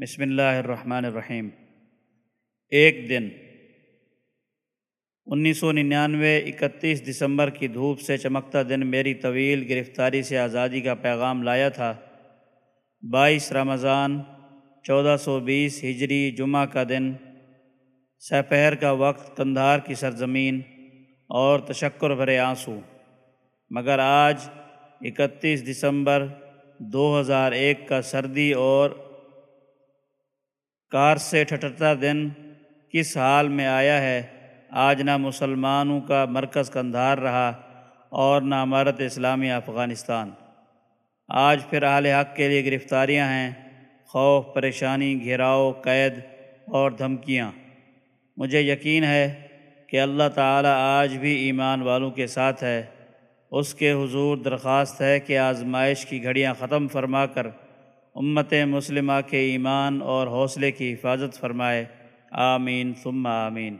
بسم اللہ الرحمن الرحیم۔ ایک دن انیس سو ننانوے، اکتیس دسمبر کی دھوپ سے چمکتا دن میری طویل گرفتاری سے آزادی کا پیغام لایا تھا۔ بائیس رمضان، چودہ سو بیس ہجری، جمعہ کا دن سپہر کا وقت کندھار کی سرزمین اور تشکر بھرے آنسو۔ مگر آج، اکتیس دسمبر، دو ہزار ایک کا سردی اور کار سے ٹھٹرتا دن کس حال میں آیا ہے؟ آج نہ مسلمانوں کا مرکز کندھار رہا اور نہ عمارت اسلامی افغانستان۔ آج پھر اہل حق کے لیے گرفتاریاں ہیں، خوف، پریشانی، گھیراؤ، قید اور دھمکیاں۔ مجھے یقین ہے کہ اللہ تعالیٰ آج بھی ایمان والوں کے ساتھ ہے۔ اس کے حضور درخواست ہے کہ آزمائش کی گھڑیاں ختم فرما کر امت مسلمہ کے ایمان اور حوصلے کی حفاظت فرمائے۔ آمین ثم آمین۔